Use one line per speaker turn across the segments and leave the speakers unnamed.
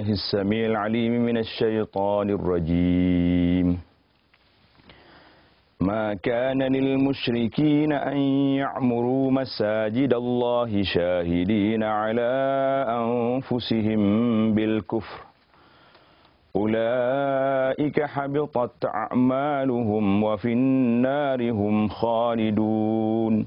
بالله السميع العليم من الشيطان الرجيم. ما كان للمشركين أن يعمروا مساجد الله شاهدين على أنفسهم بالكفر. أولئك حبطت أعمالهم وفي النار هم خالدون.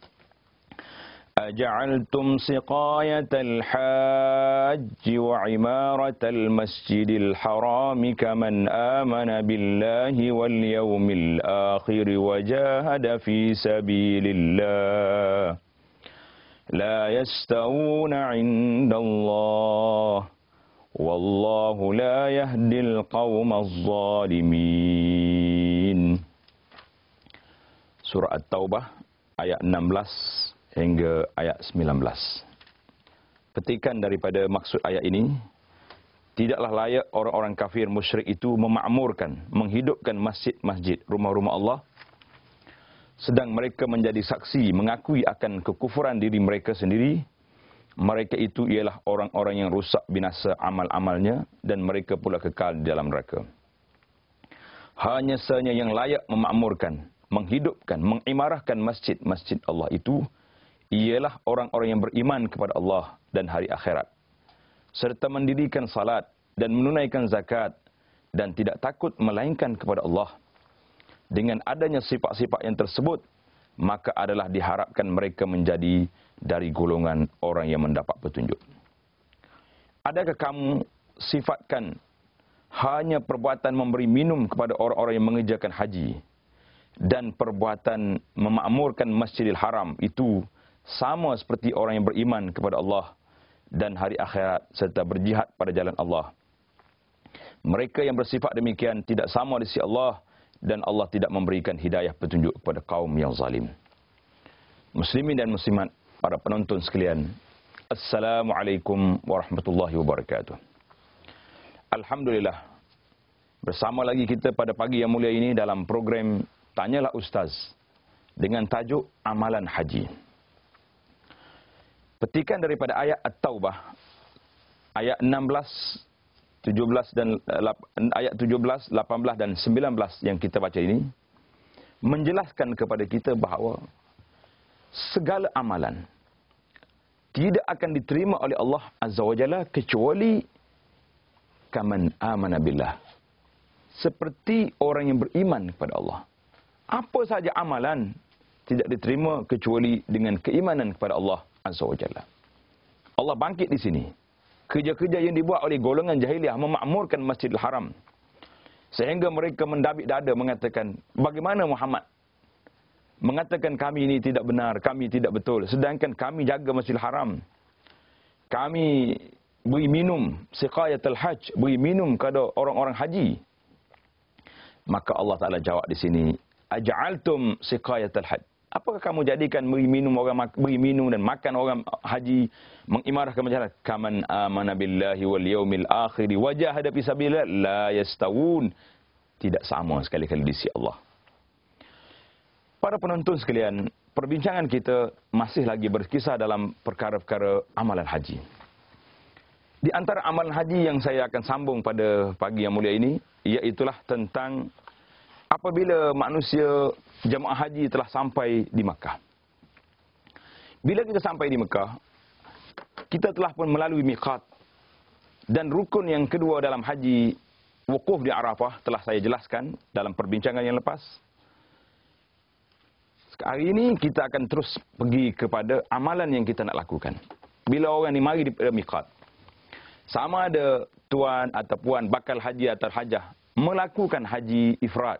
أجعلتم سقاية الحاج وعمارة المسجد الحرام كمن آمن بالله واليوم الآخر وجاهد في سبيل الله. لا يستوون عند الله. والله لا يهدي القوم الظالمين. Surah At-Taubah ayat 16. Hingga ayat 19. Petikan daripada maksud ayat ini, tidaklah layak orang-orang kafir musyrik itu memakmurkan, menghidupkan masjid-masjid, rumah-rumah Allah sedang mereka menjadi saksi mengakui akan kekufuran diri mereka sendiri mereka itu ialah orang-orang yang rusak binasa amal-amalnya dan mereka pula kekal di dalam neraka hanya sahaja yang layak memakmurkan menghidupkan mengimarahkan masjid-masjid Allah itu ialah orang-orang yang beriman kepada Allah dan hari akhirat serta mendirikan salat dan menunaikan zakat dan tidak takut melainkan kepada Allah dengan adanya sifat-sifat yang tersebut, maka adalah diharapkan mereka menjadi dari golongan orang yang mendapat petunjuk. Adakah kamu sifatkan hanya perbuatan memberi minum kepada orang-orang yang mengerjakan haji dan perbuatan memakmurkan Masjidil Haram itu sama seperti orang yang beriman kepada Allah dan hari akhirat serta berjihad pada jalan Allah. Mereka yang bersifat demikian tidak sama di sisi Allah dan Allah tidak memberikan hidayah petunjuk kepada kaum yang zalim. Muslimin dan muslimat, para penonton sekalian, Assalamualaikum warahmatullahi wabarakatuh. Alhamdulillah, bersama lagi kita pada pagi yang mulia ini dalam program Tanyalah Ustaz dengan tajuk Amalan Haji. Petikan daripada ayat At-Taubah, ayat 16 17 dan eh, ayat 17, 18 dan 19 yang kita baca ini menjelaskan kepada kita bahawa segala amalan tidak akan diterima oleh Allah Azza wa Jalla kecuali kaman amana billah. Seperti orang yang beriman kepada Allah. Apa saja amalan tidak diterima kecuali dengan keimanan kepada Allah Jalla. Allah bangkit di sini kerja-kerja yang dibuat oleh golongan jahiliah memakmurkan Masjidil Haram. Sehingga mereka mendabik dada mengatakan, bagaimana Muhammad mengatakan kami ini tidak benar, kami tidak betul. Sedangkan kami jaga Masjidil Haram. Kami beri minum siqayatul hajj, beri minum kepada orang-orang haji. Maka Allah Ta'ala jawab di sini, Aja'altum siqayatul hajj. Apakah kamu jadikan beri minum orang beri minum dan makan orang haji mengimarahkan macam kaman amana billahi wal yaumil akhir wa jahada fi sabilillah la yastawun tidak sama sekali-kali di sisi Allah. Para penonton sekalian, perbincangan kita masih lagi berkisah dalam perkara-perkara amalan haji. Di antara amalan haji yang saya akan sambung pada pagi yang mulia ini, iaitulah tentang apabila manusia jemaah haji telah sampai di Mekah. Bila kita sampai di Mekah, kita telah pun melalui miqat dan rukun yang kedua dalam haji wukuf di Arafah telah saya jelaskan dalam perbincangan yang lepas. Hari ini kita akan terus pergi kepada amalan yang kita nak lakukan. Bila orang ni mari di miqat. Sama ada tuan atau puan bakal haji atau hajah melakukan haji ifrat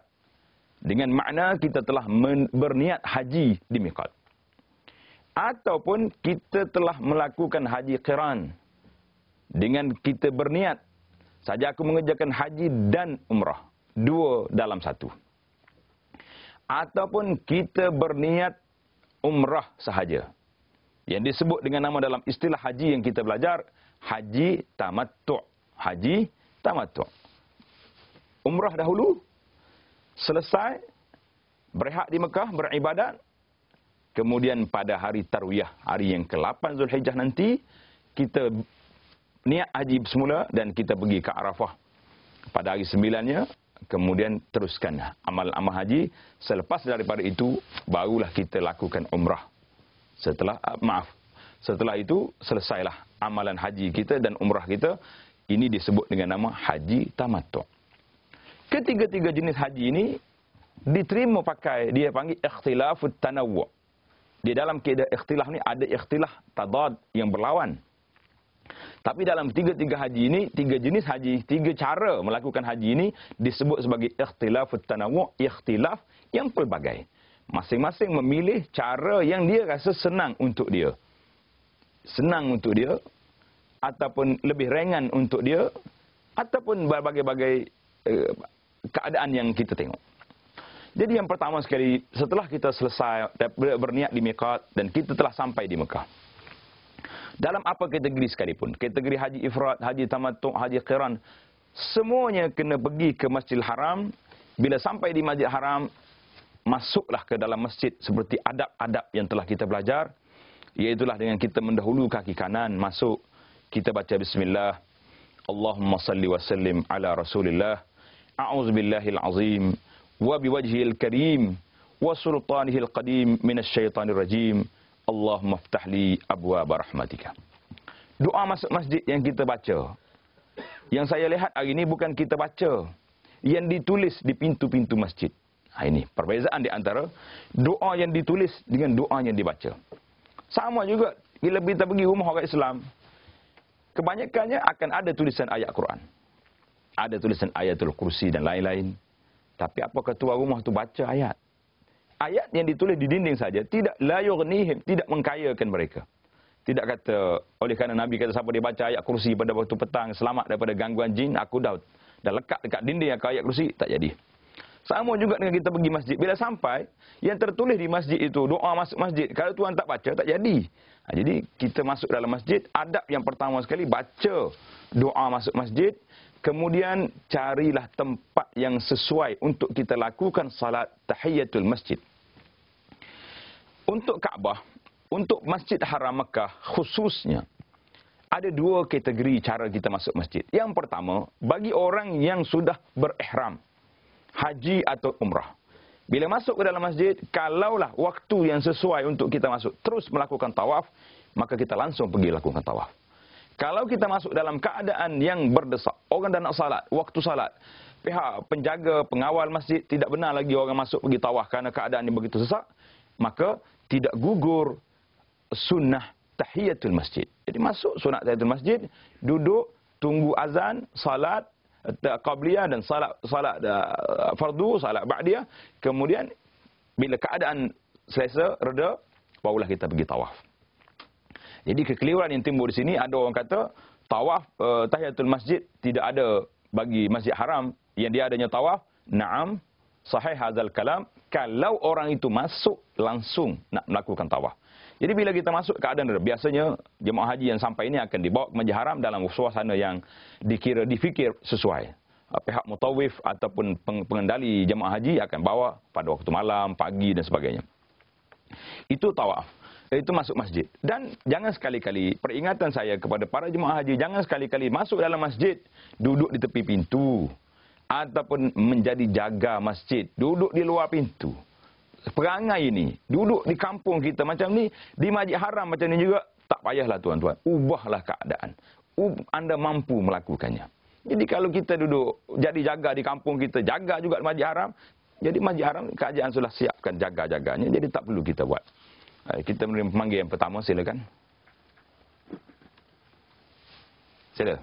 dengan makna kita telah berniat haji di miqat. Ataupun kita telah melakukan haji qiran dengan kita berniat saja aku mengerjakan haji dan umrah. dua dalam satu. Ataupun kita berniat umrah sahaja. Yang disebut dengan nama dalam istilah haji yang kita belajar, haji tamattu'. Haji tamattu'. Umrah dahulu, selesai, berehat di Mekah, beribadat. Kemudian pada hari Tarwiyah, hari yang ke-8 Zulhijjah nanti, kita niat haji semula dan kita pergi ke Arafah. Pada hari sembilannya, kemudian teruskan amal-amal haji. Selepas daripada itu, barulah kita lakukan umrah. Setelah, ah, maaf, setelah itu selesailah amalan haji kita dan umrah kita. Ini disebut dengan nama haji tamattu'. Ketiga-tiga jenis haji ini diterima pakai dia panggil ikhtilafut tanawwu. Di dalam keadaan ikhtilaf ni ada ikhtilaf tadad yang berlawan. Tapi dalam tiga-tiga haji ini, tiga jenis haji, tiga cara melakukan haji ini disebut sebagai ikhtilafut tanawwu, ikhtilaf yang pelbagai. Masing-masing memilih cara yang dia rasa senang untuk dia. Senang untuk dia ataupun lebih ringan untuk dia ataupun berbagai-bagai uh, keadaan yang kita tengok. Jadi yang pertama sekali, setelah kita selesai berniat di Mekah dan kita telah sampai di Mekah. Dalam apa kategori sekalipun, kategori haji ifrat, haji tamattu', haji qiran, semuanya kena pergi ke Masjidil Haram. Bila sampai di Masjid Haram, masuklah ke dalam masjid seperti adab-adab yang telah kita belajar. Iaitulah dengan kita mendahulu kaki kanan masuk. Kita baca bismillah. Allahumma salli wa sallim ala rasulillah. أعوذ بالله العظيم وبوجهه الكريم وسلطانه القديم من الشيطان الرجيم اللهم افتح لي أبواب رحمتك Doa masuk masjid yang kita baca. Yang saya lihat hari ini bukan kita baca. Yang ditulis di pintu-pintu masjid. Ha, ini perbezaan di antara doa yang ditulis dengan doa yang dibaca. Sama juga bila kita pergi rumah orang Islam. Kebanyakannya akan ada tulisan ayat Quran ada tulisan ayatul kursi dan lain-lain. Tapi apa ketua rumah tu baca ayat? Ayat yang ditulis di dinding saja tidak la yughnihim, tidak mengkayakan mereka. Tidak kata oleh kerana Nabi kata siapa dia baca ayat kursi pada waktu petang selamat daripada gangguan jin, aku dah dah lekat dekat dinding yang ayat kursi tak jadi. Sama juga dengan kita pergi masjid. Bila sampai, yang tertulis di masjid itu, doa masuk masjid. Kalau tuan tak baca, tak jadi. Ha, jadi, kita masuk dalam masjid. Adab yang pertama sekali, baca doa masuk masjid. Kemudian carilah tempat yang sesuai untuk kita lakukan salat tahiyatul masjid. Untuk Kaabah, untuk Masjid Haram Mekah khususnya, ada dua kategori cara kita masuk masjid. Yang pertama, bagi orang yang sudah berihram, haji atau umrah. Bila masuk ke dalam masjid, kalaulah waktu yang sesuai untuk kita masuk, terus melakukan tawaf, maka kita langsung pergi lakukan tawaf. Kalau kita masuk dalam keadaan yang berdesak, orang dah nak salat, waktu salat, pihak penjaga, pengawal masjid tidak benar lagi orang masuk pergi tawaf kerana keadaan yang begitu sesak, maka tidak gugur sunnah tahiyatul masjid. Jadi masuk sunnah tahiyatul masjid, duduk, tunggu azan, salat, qabliyah dan salat salat uh, fardu, salat ba'diyah, kemudian bila keadaan selesa, reda, barulah kita pergi tawaf. Jadi kekeliruan yang timbul di sini ada orang kata tawaf uh, tahiyatul masjid tidak ada bagi Masjid Haram yang dia adanya tawaf. Naam, sahih hazal kalam kalau orang itu masuk langsung nak melakukan tawaf. Jadi bila kita masuk keadaan biasanya jemaah haji yang sampai ini akan dibawa ke Masjid Haram dalam suasana yang dikira difikir sesuai. Uh, pihak mutawif ataupun pengendali jemaah haji akan bawa pada waktu malam, pagi dan sebagainya. Itu tawaf itu masuk masjid. Dan jangan sekali-kali, peringatan saya kepada para jemaah haji, jangan sekali-kali masuk dalam masjid, duduk di tepi pintu. Ataupun menjadi jaga masjid, duduk di luar pintu. Perangai ini, duduk di kampung kita macam ni, di majid haram macam ni juga, tak payahlah tuan-tuan. Ubahlah keadaan. Anda mampu melakukannya. Jadi kalau kita duduk jadi jaga di kampung kita, jaga juga di majid haram, jadi majid haram kerajaan sudah siapkan jaga-jaganya, jadi tak perlu kita buat. Kita menerima pemanggil yang pertama, silakan. Sila.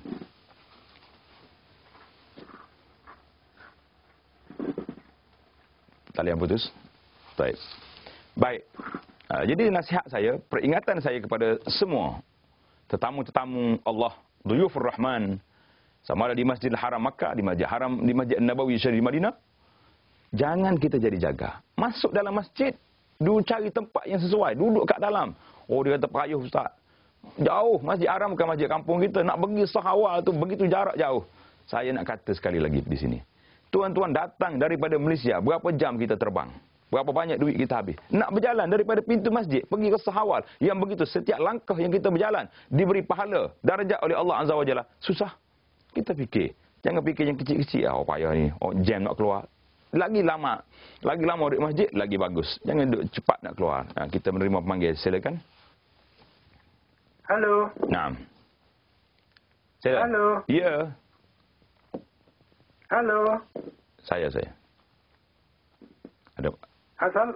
Tali yang putus. Baik. Baik. Uh, jadi nasihat saya, peringatan saya kepada semua tetamu-tetamu Allah, Duyufur Rahman, Sama ada di Masjidil Haram Makkah, di Masjid Haram, di Masjid Nabawi Syarif Madinah. Jangan kita jadi jaga. Masuk dalam masjid, dulu cari tempat yang sesuai, duduk kat dalam. Oh dia kata payuh ustaz. Jauh, Masjid Haram bukan masjid kampung kita. Nak pergi sahawal tu begitu jarak jauh. Saya nak kata sekali lagi di sini. Tuan-tuan datang daripada Malaysia, berapa jam kita terbang? Berapa banyak duit kita habis? Nak berjalan daripada pintu masjid, pergi ke sahawal. Yang begitu, setiap langkah yang kita berjalan, diberi pahala, darjat oleh Allah Azza wa Jalla. Susah. Kita fikir. Jangan fikir yang kecil-kecil. Oh payah ni. Oh jam nak keluar. Lagi lama. Lagi lama duduk masjid, lagi bagus. Jangan duduk cepat nak keluar. Nah, kita menerima pemanggil. Silakan.
Halo.
Naam. Silakan.
Halo.
Ya.
Halo.
Saya, saya. Ada.
Asal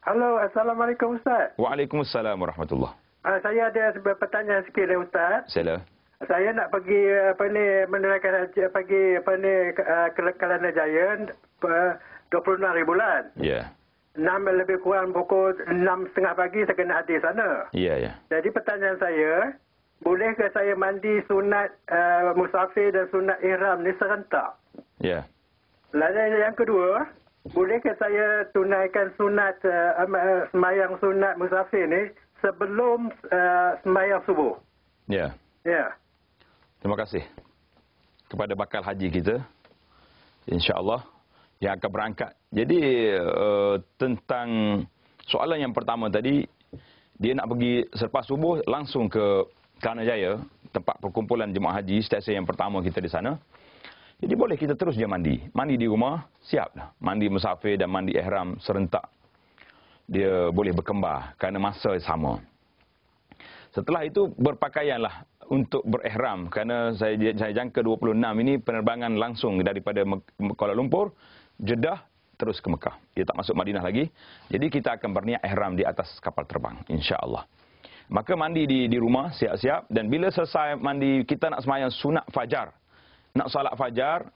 Halo, Assalamualaikum Ustaz.
Waalaikumsalam warahmatullahi.
Uh, saya ada sebuah pertanyaan sikit ya Ustaz.
Sila.
Saya nak pergi apa ni menunaikan haji pergi apa ni uh, ke Kelana Jaya uh, 26 hari bulan.
Ya.
Enam lebih kurang pukul enam setengah pagi saya kena hadir sana.
Ya, ya.
Jadi pertanyaan saya, bolehkah saya mandi sunat uh, musafir dan sunat ihram ni serentak?
Ya.
Lalu yang kedua, bolehkah saya tunaikan sunat uh, uh, semayang sunat musafir ni sebelum uh, semayang subuh?
Ya.
Ya.
Terima kasih kepada bakal haji kita. InsyaAllah yang akan berangkat. Jadi uh, tentang soalan yang pertama tadi, dia nak pergi selepas subuh langsung ke Kelana Jaya, tempat perkumpulan jemaah haji, stesen yang pertama kita di sana. Jadi boleh kita terus dia mandi. Mandi di rumah, siap dah. Mandi musafir dan mandi ihram serentak. Dia boleh berkembar kerana masa sama. Setelah itu berpakaianlah untuk berihram kerana saya saya jangka 26 ini penerbangan langsung daripada Kuala Lumpur, Jeddah terus ke Mekah. Dia tak masuk Madinah lagi. Jadi kita akan berniat ihram di atas kapal terbang insya-Allah. Maka mandi di di rumah siap-siap dan bila selesai mandi kita nak semayang sunat fajar. Nak salat fajar,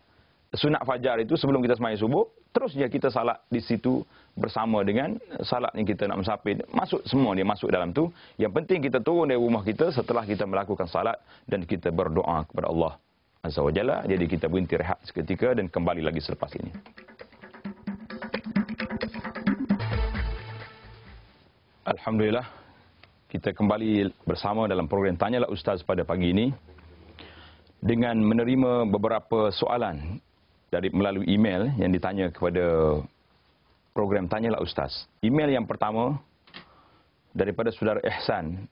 sunat fajar itu sebelum kita semayang subuh, terus dia kita salat di situ bersama dengan salat yang kita nak musafir. Masuk semua dia masuk dalam tu. Yang penting kita turun dari rumah kita setelah kita melakukan salat dan kita berdoa kepada Allah Azza wa Jalla. Jadi kita berhenti rehat seketika dan kembali lagi selepas ini. Alhamdulillah kita kembali bersama dalam program Tanyalah Ustaz pada pagi ini dengan menerima beberapa soalan dari melalui email yang ditanya kepada program Tanyalah Ustaz. Email yang pertama daripada saudara Ihsan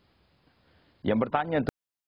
yang bertanya